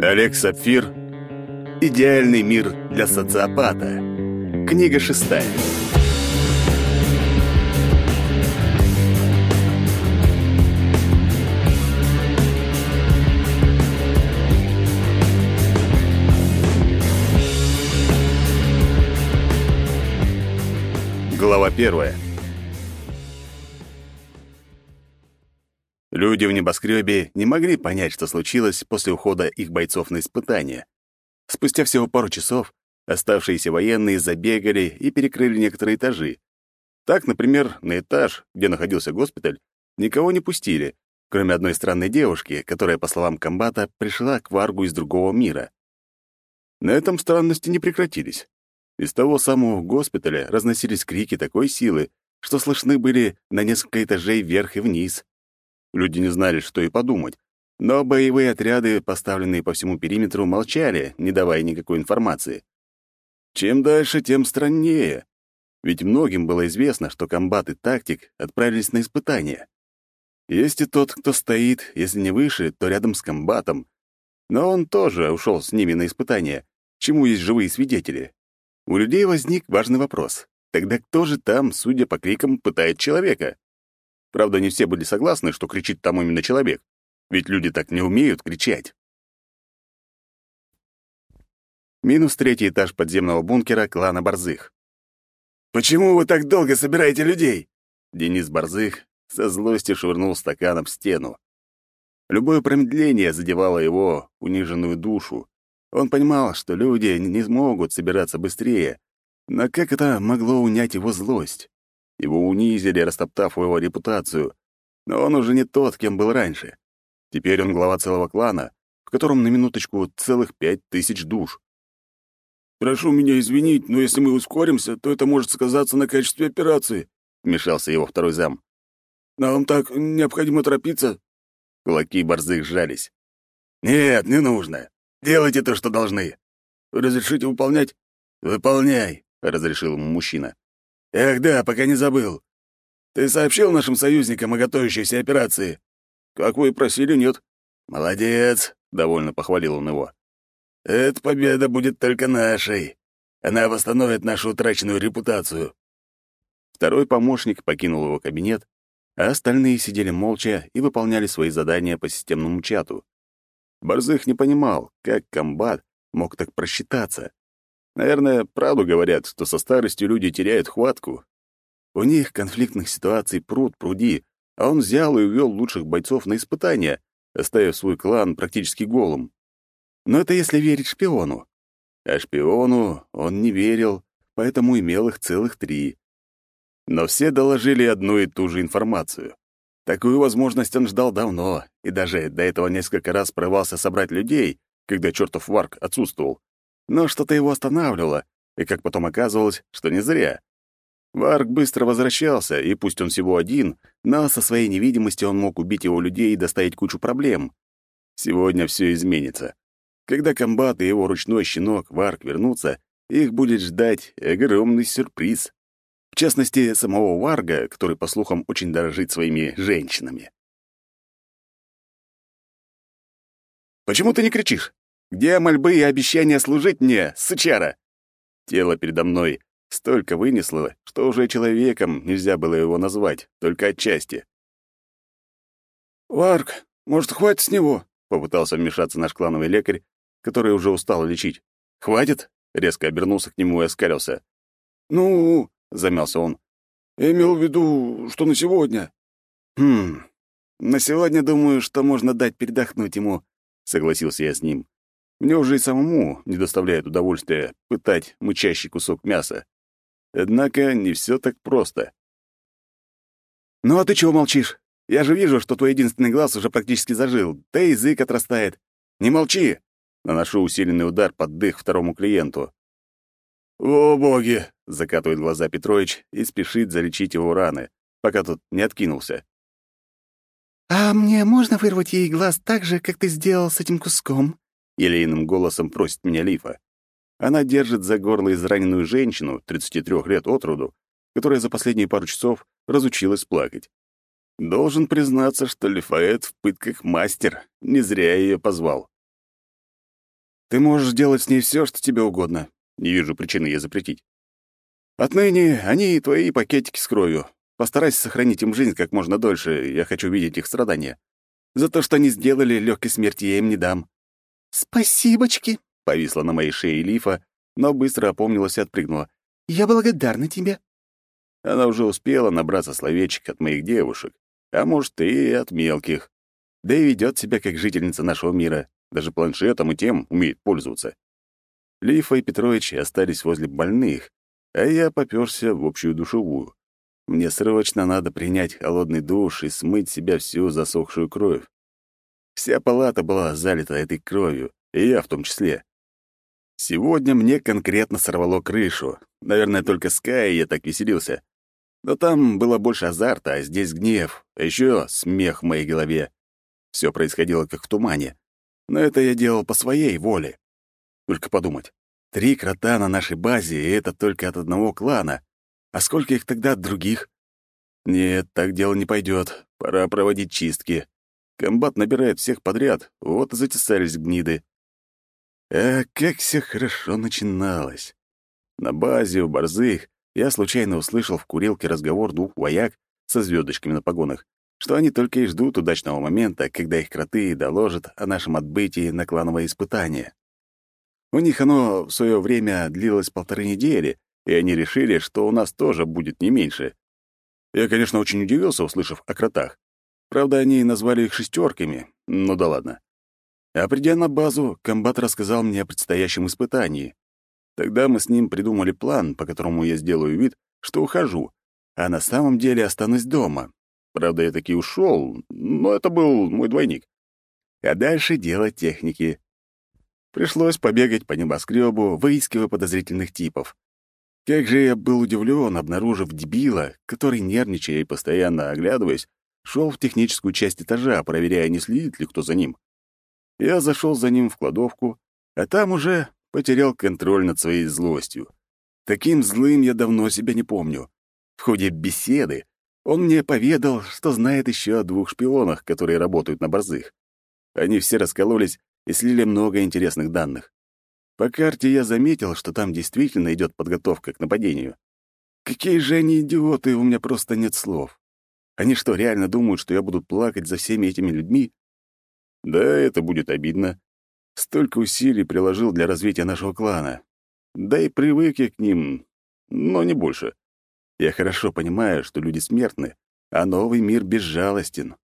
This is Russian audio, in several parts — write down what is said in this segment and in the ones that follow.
Олег Сапфир. Идеальный мир для социопата. Книга шестая. Глава первая. Люди в небоскребе не могли понять, что случилось после ухода их бойцов на испытания. Спустя всего пару часов оставшиеся военные забегали и перекрыли некоторые этажи. Так, например, на этаж, где находился госпиталь, никого не пустили, кроме одной странной девушки, которая, по словам комбата, пришла к Варгу из другого мира. На этом странности не прекратились. Из того самого госпиталя разносились крики такой силы, что слышны были на несколько этажей вверх и вниз. Люди не знали, что и подумать, но боевые отряды, поставленные по всему периметру, молчали, не давая никакой информации. Чем дальше, тем страннее. Ведь многим было известно, что комбат и тактик отправились на испытания. Есть и тот, кто стоит, если не выше, то рядом с комбатом. Но он тоже ушел с ними на испытания, чему есть живые свидетели. У людей возник важный вопрос. Тогда кто же там, судя по крикам, пытает человека? Правда, не все были согласны, что кричит там именно человек. Ведь люди так не умеют кричать. Минус третий этаж подземного бункера клана Борзых. «Почему вы так долго собираете людей?» Денис Борзых со злостью швырнул стаканом в стену. Любое промедление задевало его униженную душу. Он понимал, что люди не смогут собираться быстрее, но как это могло унять его злость? Его унизили, растоптав его репутацию. Но он уже не тот, кем был раньше. Теперь он глава целого клана, в котором на минуточку целых пять тысяч душ. «Прошу меня извинить, но если мы ускоримся, то это может сказаться на качестве операции», — вмешался его второй зам. «Нам так необходимо торопиться». Кулаки борзых сжались. «Нет, не нужно. Делайте то, что должны. Разрешите выполнять?» «Выполняй», — разрешил ему мужчина. Эх да, пока не забыл. Ты сообщил нашим союзникам о готовящейся операции? Как вы и просили, нет. Молодец, довольно похвалил он его. Эта победа будет только нашей. Она восстановит нашу утраченную репутацию. Второй помощник покинул его кабинет, а остальные сидели молча и выполняли свои задания по системному чату. Борзых не понимал, как комбат мог так просчитаться. Наверное, правду говорят, что со старостью люди теряют хватку. У них конфликтных ситуаций пруд пруди, а он взял и увел лучших бойцов на испытания, оставив свой клан практически голым. Но это если верить шпиону. А шпиону он не верил, поэтому имел их целых три. Но все доложили одну и ту же информацию. Такую возможность он ждал давно, и даже до этого несколько раз прорывался собрать людей, когда чертов Варк отсутствовал. Но что-то его останавливало, и, как потом оказывалось, что не зря. Варк быстро возвращался, и пусть он всего один, но со своей невидимостью он мог убить его людей и доставить кучу проблем. Сегодня все изменится. Когда комбат и его ручной щенок Варк вернутся, их будет ждать огромный сюрприз. В частности, самого Варга, который, по слухам, очень дорожит своими женщинами. «Почему ты не кричишь?» Где мольбы и обещания служить мне, сучара?» Тело передо мной столько вынесло, что уже человеком нельзя было его назвать, только отчасти. «Варк, может, хватит с него?» — попытался вмешаться наш клановый лекарь, который уже устал лечить. «Хватит?» — резко обернулся к нему и оскалился. «Ну...» — замялся он. «Я имел в виду, что на сегодня». «Хм... На сегодня, думаю, что можно дать передохнуть ему», — согласился я с ним. Мне уже и самому не доставляет удовольствия пытать мычащий кусок мяса. Однако не все так просто. «Ну а ты чего молчишь? Я же вижу, что твой единственный глаз уже практически зажил, да язык отрастает. Не молчи!» Наношу усиленный удар под дых второму клиенту. «О, боги!» — закатывает глаза Петрович и спешит залечить его раны, пока тот не откинулся. «А мне можно вырвать ей глаз так же, как ты сделал с этим куском?» Елейным голосом просит меня Лифа. Она держит за горло израненную женщину, 33 лет от роду, которая за последние пару часов разучилась плакать. Должен признаться, что Лифаэт в пытках мастер, не зря я ее позвал. Ты можешь делать с ней все, что тебе угодно. Не вижу причины ей запретить. Отныне они твои пакетики с кровью. Постарайся сохранить им жизнь как можно дольше, я хочу видеть их страдания. За то, что они сделали, легкой смерти я им не дам». «Спасибочки», — повисла на моей шее лифа, но быстро опомнилась и отпрыгнула. «Я благодарна тебе». Она уже успела набраться словечек от моих девушек, а может, и от мелких. Да и ведет себя как жительница нашего мира, даже планшетом и тем умеет пользоваться. Лифа и Петрович остались возле больных, а я попёрся в общую душевую. Мне срочно надо принять холодный душ и смыть себя всю засохшую кровь. Вся палата была залита этой кровью, и я в том числе. Сегодня мне конкретно сорвало крышу. Наверное, только Скай я так веселился. Но там было больше азарта, а здесь гнев, а еще смех в моей голове. Все происходило как в тумане. Но это я делал по своей воле. Только подумать. Три крота на нашей базе, и это только от одного клана. А сколько их тогда от других? Нет, так дело не пойдет. Пора проводить чистки. Комбат набирает всех подряд, вот и затесались гниды. А как все хорошо начиналось. На базе у борзых я случайно услышал в курилке разговор двух вояк со звездочками на погонах, что они только и ждут удачного момента, когда их кроты доложат о нашем отбытии на клановое испытание. У них оно в свое время длилось полторы недели, и они решили, что у нас тоже будет не меньше. Я, конечно, очень удивился, услышав о кротах. Правда, они назвали их шестерками, ну да ладно. А придя на базу, комбат рассказал мне о предстоящем испытании. Тогда мы с ним придумали план, по которому я сделаю вид, что ухожу, а на самом деле останусь дома. Правда, я таки ушел, но это был мой двойник. А дальше дело техники. Пришлось побегать по небоскребу, выискивая подозрительных типов. Как же я был удивлен, обнаружив дебила, который, нервничая и постоянно оглядываясь, шел в техническую часть этажа, проверяя, не следит ли кто за ним. Я зашел за ним в кладовку, а там уже потерял контроль над своей злостью. Таким злым я давно себя не помню. В ходе беседы он мне поведал, что знает еще о двух шпионах, которые работают на борзых. Они все раскололись и слили много интересных данных. По карте я заметил, что там действительно идет подготовка к нападению. Какие же они идиоты, у меня просто нет слов. Они что, реально думают, что я буду плакать за всеми этими людьми? Да, это будет обидно. Столько усилий приложил для развития нашего клана. Да и привык я к ним, но не больше. Я хорошо понимаю, что люди смертны, а новый мир безжалостен.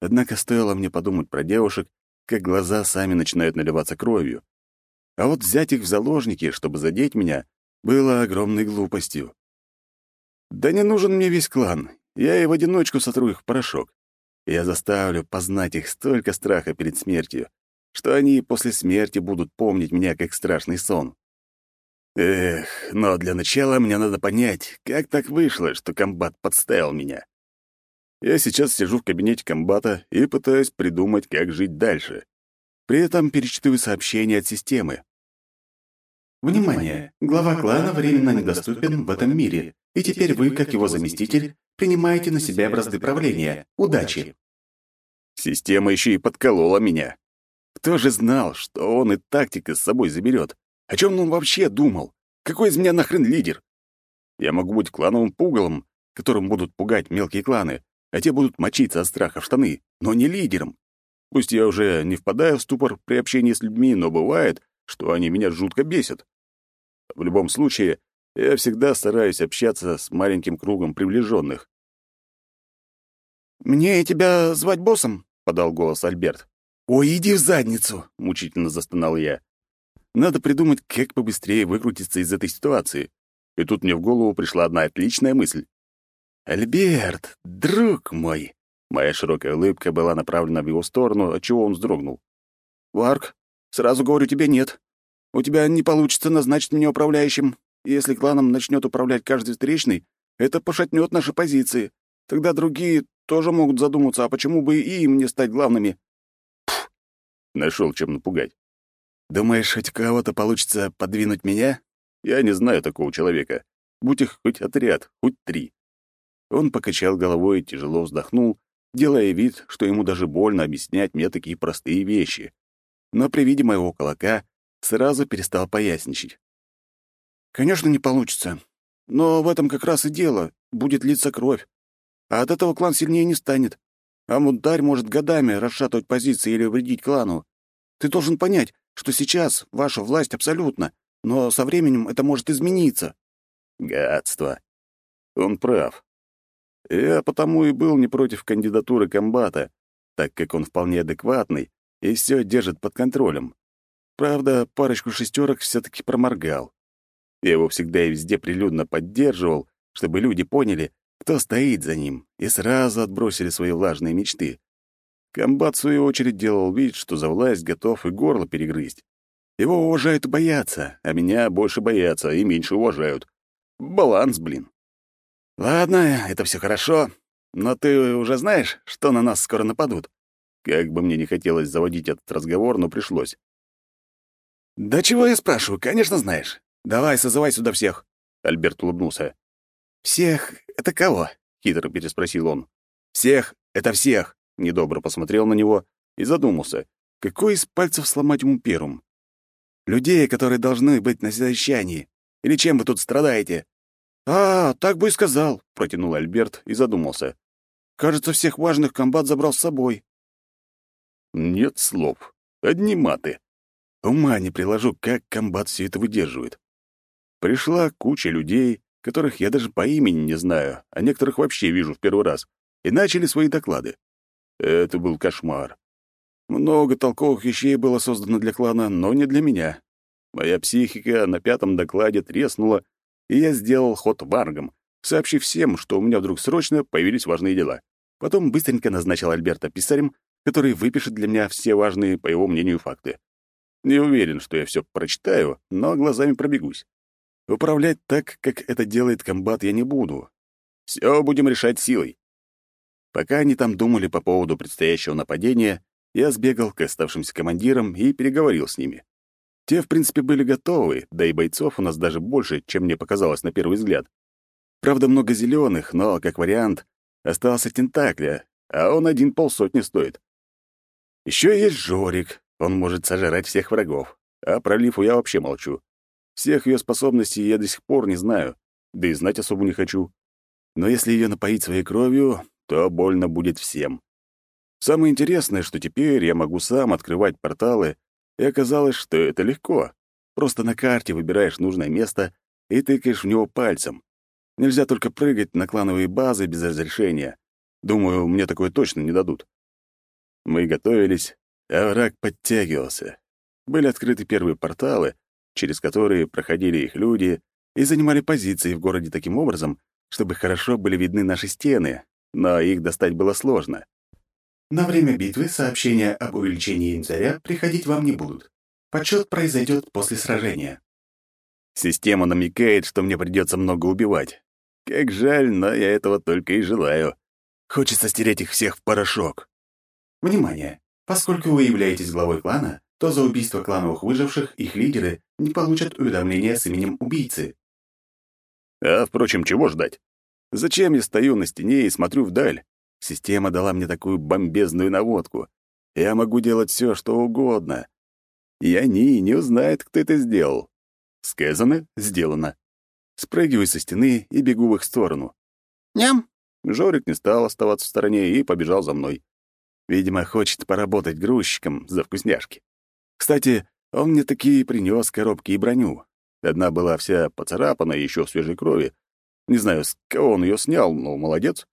Однако стоило мне подумать про девушек, как глаза сами начинают наливаться кровью. А вот взять их в заложники, чтобы задеть меня, было огромной глупостью. Да не нужен мне весь клан. Я и в одиночку сотру их в порошок. Я заставлю познать их столько страха перед смертью, что они после смерти будут помнить меня как страшный сон. Эх, но для начала мне надо понять, как так вышло, что комбат подставил меня. Я сейчас сижу в кабинете комбата и пытаюсь придумать, как жить дальше. При этом перечитываю сообщения от системы. Внимание! Глава клана временно недоступен в этом мире, и теперь вы, как его заместитель, принимаете на себя бразды правления. Удачи! Система еще и подколола меня. Кто же знал, что он и тактика с собой заберет? О чем он вообще думал? Какой из меня нахрен лидер? Я могу быть клановым пугалом, которым будут пугать мелкие кланы, а те будут мочиться от страха в штаны, но не лидером. Пусть я уже не впадаю в ступор при общении с людьми, но бывает, что они меня жутко бесят. В любом случае, я всегда стараюсь общаться с маленьким кругом приближенных. «Мне тебя звать боссом?» — подал голос Альберт. «Ой, иди в задницу!» — мучительно застонал я. «Надо придумать, как побыстрее выкрутиться из этой ситуации». И тут мне в голову пришла одна отличная мысль. «Альберт, друг мой!» Моя широкая улыбка была направлена в его сторону, отчего он вздрогнул. «Варк, сразу говорю тебе нет. У тебя не получится назначить меня управляющим. Если кланом начнет управлять каждый встречный, это пошатнет наши позиции. Тогда другие тоже могут задуматься, а почему бы и им не стать главными?» Пф, нашел чем напугать. «Думаешь, хоть кого-то получится подвинуть меня? Я не знаю такого человека. Будь их хоть отряд, хоть три». Он покачал головой и тяжело вздохнул, делая вид, что ему даже больно объяснять мне такие простые вещи. Но при виде моего кулака сразу перестал поясничать. «Конечно, не получится. Но в этом как раз и дело. Будет литься кровь. А от этого клан сильнее не станет. А мударь может годами расшатывать позиции или вредить клану. Ты должен понять, что сейчас ваша власть абсолютна, но со временем это может измениться». Гадство. Он прав. Я потому и был не против кандидатуры комбата, так как он вполне адекватный и все держит под контролем. Правда, парочку шестерок все таки проморгал. Я его всегда и везде прилюдно поддерживал, чтобы люди поняли, кто стоит за ним, и сразу отбросили свои влажные мечты. Комбат, в свою очередь, делал вид, что за власть готов и горло перегрызть. Его уважают и боятся, а меня больше боятся и меньше уважают. Баланс, блин. Ладно, это все хорошо, но ты уже знаешь, что на нас скоро нападут? Как бы мне не хотелось заводить этот разговор, но пришлось. «Да чего я спрашиваю? Конечно, знаешь. Давай, созывай сюда всех!» Альберт улыбнулся. «Всех — это кого?» — хитро переспросил он. «Всех — это всех!» — недобро посмотрел на него и задумался, какой из пальцев сломать ему первым. «Людей, которые должны быть на совещании. Или чем вы тут страдаете?» «А, так бы и сказал», — протянул Альберт и задумался. «Кажется, всех важных комбат забрал с собой». Нет слов, одни маты. Ума не приложу, как комбат все это выдерживает. Пришла куча людей, которых я даже по имени не знаю, а некоторых вообще вижу в первый раз, и начали свои доклады. Это был кошмар. Много толковых вещей было создано для клана, но не для меня. Моя психика на пятом докладе треснула, и я сделал ход варгом, сообщив всем, что у меня вдруг срочно появились важные дела. Потом быстренько назначил Альберта писарем, который выпишет для меня все важные, по его мнению, факты. Не уверен, что я все прочитаю, но глазами пробегусь. Управлять так, как это делает комбат, я не буду. Все будем решать силой. Пока они там думали по поводу предстоящего нападения, я сбегал к оставшимся командирам и переговорил с ними. Те, в принципе, были готовы, да и бойцов у нас даже больше, чем мне показалось на первый взгляд. Правда, много зеленых, но, как вариант, остался Тентакля, а он один полсотни стоит. Еще есть Жорик, он может сожрать всех врагов. А про Лифу я вообще молчу. Всех ее способностей я до сих пор не знаю, да и знать особо не хочу. Но если ее напоить своей кровью, то больно будет всем. Самое интересное, что теперь я могу сам открывать порталы, и оказалось, что это легко. Просто на карте выбираешь нужное место и тыкаешь в него пальцем. Нельзя только прыгать на клановые базы без разрешения. Думаю, мне такое точно не дадут. Мы готовились, а враг подтягивался. Были открыты первые порталы, через которые проходили их люди и занимали позиции в городе таким образом, чтобы хорошо были видны наши стены, но их достать было сложно. На время битвы сообщения об увеличении инвентаря приходить вам не будут. Подсчет произойдет после сражения. Система намекает, что мне придется много убивать. Как жаль, но я этого только и желаю. Хочется стереть их всех в порошок. Внимание! Поскольку вы являетесь главой клана, то за убийство клановых выживших их лидеры не получат уведомления с именем убийцы. А, впрочем, чего ждать? Зачем я стою на стене и смотрю вдаль? Система дала мне такую бомбезную наводку. Я могу делать все, что угодно. И они не узнают, кто это сделал. Сказано — сделано. Спрыгиваю со стены и бегу в их сторону. Ням! Жорик не стал оставаться в стороне и побежал за мной. Видимо, хочет поработать грузчиком за вкусняшки. Кстати, он мне такие принес коробки и броню. Одна была вся поцарапана еще в свежей крови. Не знаю, с кого он ее снял, но молодец.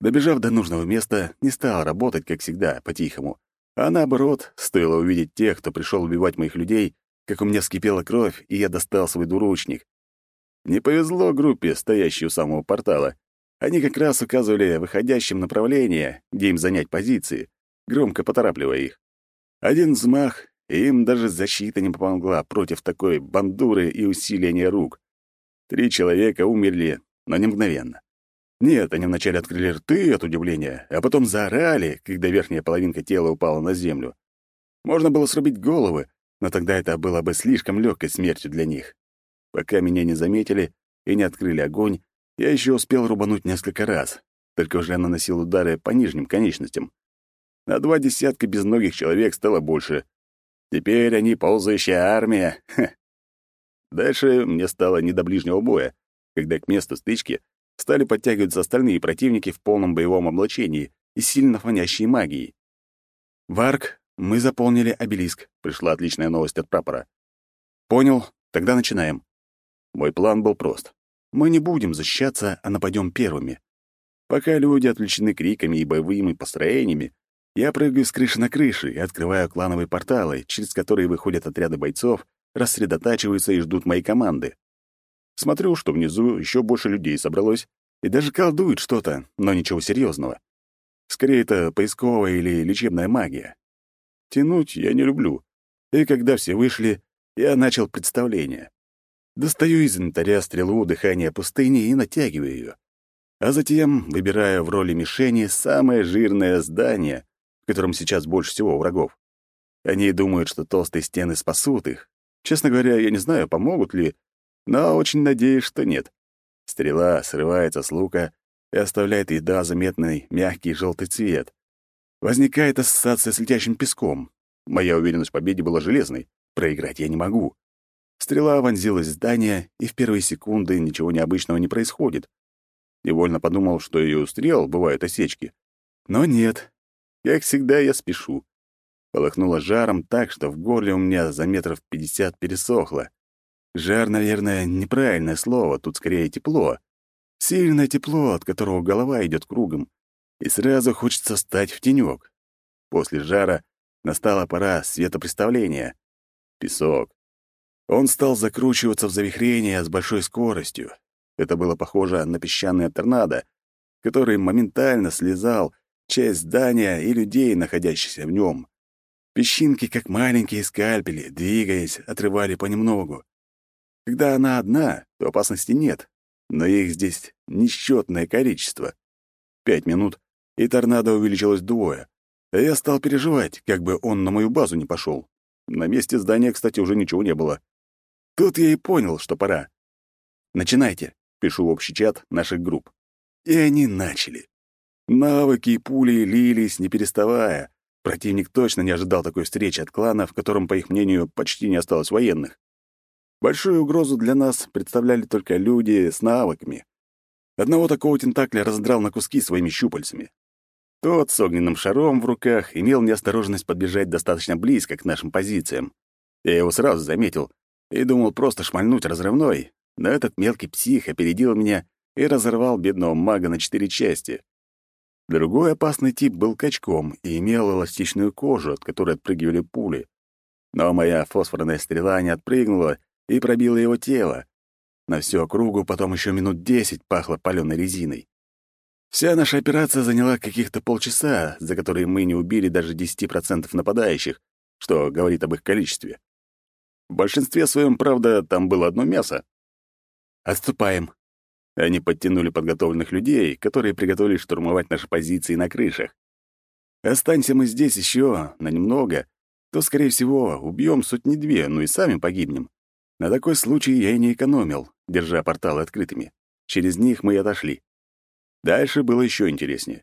Добежав до нужного места, не стал работать, как всегда, по-тихому. А наоборот, стоило увидеть тех, кто пришел убивать моих людей, как у меня вскипела кровь, и я достал свой двуручник. Не повезло группе, стоящей у самого портала. Они как раз указывали выходящим направление, где им занять позиции, громко поторапливая их. Один взмах, и им даже защита не помогла против такой бандуры и усиления рук. Три человека умерли, но не мгновенно. Нет, они вначале открыли рты от удивления, а потом заорали, когда верхняя половинка тела упала на землю. Можно было срубить головы, но тогда это было бы слишком легкой смертью для них. Пока меня не заметили и не открыли огонь, я еще успел рубануть несколько раз, только уже наносил удары по нижним конечностям. На два десятка безногих человек стало больше. Теперь они ползающая армия. Ха. Дальше мне стало не до ближнего боя, когда к месту стычки стали подтягиваться остальные противники в полном боевом облачении и сильно фонящие магией. «Варк, мы заполнили обелиск», — пришла отличная новость от прапора. «Понял, тогда начинаем». Мой план был прост. Мы не будем защищаться, а нападем первыми. Пока люди отвлечены криками и боевыми построениями, я прыгаю с крыши на крышу и открываю клановые порталы, через которые выходят отряды бойцов, рассредотачиваются и ждут моей команды. Смотрю, что внизу еще больше людей собралось, и даже колдуют что-то, но ничего серьезного. Скорее, это поисковая или лечебная магия. Тянуть я не люблю. И когда все вышли, я начал представление. Достаю из инвентаря стрелу дыхания пустыни и натягиваю ее. А затем выбираю в роли мишени самое жирное здание, в котором сейчас больше всего врагов. Они думают, что толстые стены спасут их. Честно говоря, я не знаю, помогут ли, но очень надеюсь, что нет. Стрела срывается с лука и оставляет едва заметный мягкий желтый цвет. Возникает ассоциация с летящим песком. Моя уверенность в победе была железной. Проиграть я не могу. Стрела вонзилась в здание, и в первые секунды ничего необычного не происходит. Невольно подумал, что и у стрел бывают осечки. Но нет, как всегда, я спешу. Полыхнуло жаром так, что в горле у меня за метров пятьдесят пересохло. Жар, наверное, неправильное слово, тут скорее тепло. Сильное тепло, от которого голова идет кругом. И сразу хочется стать в тенек. После жара настала пора светопреставления. Песок. Он стал закручиваться в завихрение с большой скоростью. Это было похоже на песчаный торнадо, который моментально слезал часть здания и людей, находящихся в нем. Песчинки, как маленькие скальпели, двигаясь, отрывали понемногу. Когда она одна, то опасности нет, но их здесь несчетное количество. Пять минут, и торнадо увеличилось вдвое. А я стал переживать, как бы он на мою базу не пошел. На месте здания, кстати, уже ничего не было. Тут я и понял, что пора. «Начинайте», — пишу в общий чат наших групп. И они начали. Навыки и пули лились, не переставая. Противник точно не ожидал такой встречи от клана, в котором, по их мнению, почти не осталось военных. Большую угрозу для нас представляли только люди с навыками. Одного такого тентакля раздрал на куски своими щупальцами. Тот с огненным шаром в руках имел неосторожность подбежать достаточно близко к нашим позициям. Я его сразу заметил и думал просто шмальнуть разрывной, но этот мелкий псих опередил меня и разорвал бедного мага на четыре части. Другой опасный тип был качком и имел эластичную кожу, от которой отпрыгивали пули. Но моя фосфорная стрела не отпрыгнула и пробила его тело. На всю округу потом еще минут десять пахло паленой резиной. Вся наша операция заняла каких-то полчаса, за которые мы не убили даже 10% нападающих, что говорит об их количестве. В большинстве своем, правда, там было одно мясо. «Отступаем», они подтянули подготовленных людей, которые приготовились штурмовать наши позиции на крышах. Останься мы здесь еще на немного, то, скорее всего, убьем сотни-две, ну и сами погибнем. На такой случай я и не экономил, держа порталы открытыми. Через них мы и отошли. Дальше было еще интереснее.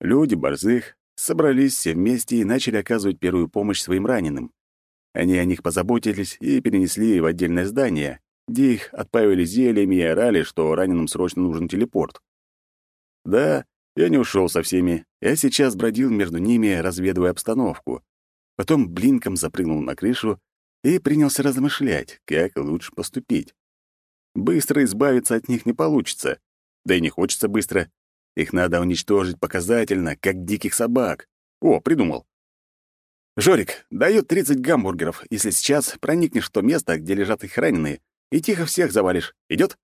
Люди борзых собрались все вместе и начали оказывать первую помощь своим раненым. Они о них позаботились и перенесли в отдельное здание, где их отпаивали зельями и орали, что раненым срочно нужен телепорт. Да, я не ушел со всеми. Я сейчас бродил между ними, разведывая обстановку. Потом блинком запрыгнул на крышу и принялся размышлять, как лучше поступить. Быстро избавиться от них не получится. Да и не хочется быстро. Их надо уничтожить показательно, как диких собак. О, придумал. «Жорик, даю 30 гамбургеров, если сейчас проникнешь в то место, где лежат их раненые, и тихо всех завалишь. Идет?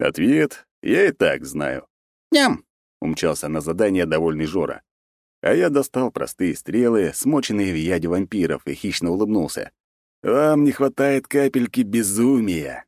Ответ я и так знаю. Ням! Умчался на задание довольный Жора. А я достал простые стрелы, смоченные в яде вампиров, и хищно улыбнулся. Вам не хватает капельки безумия.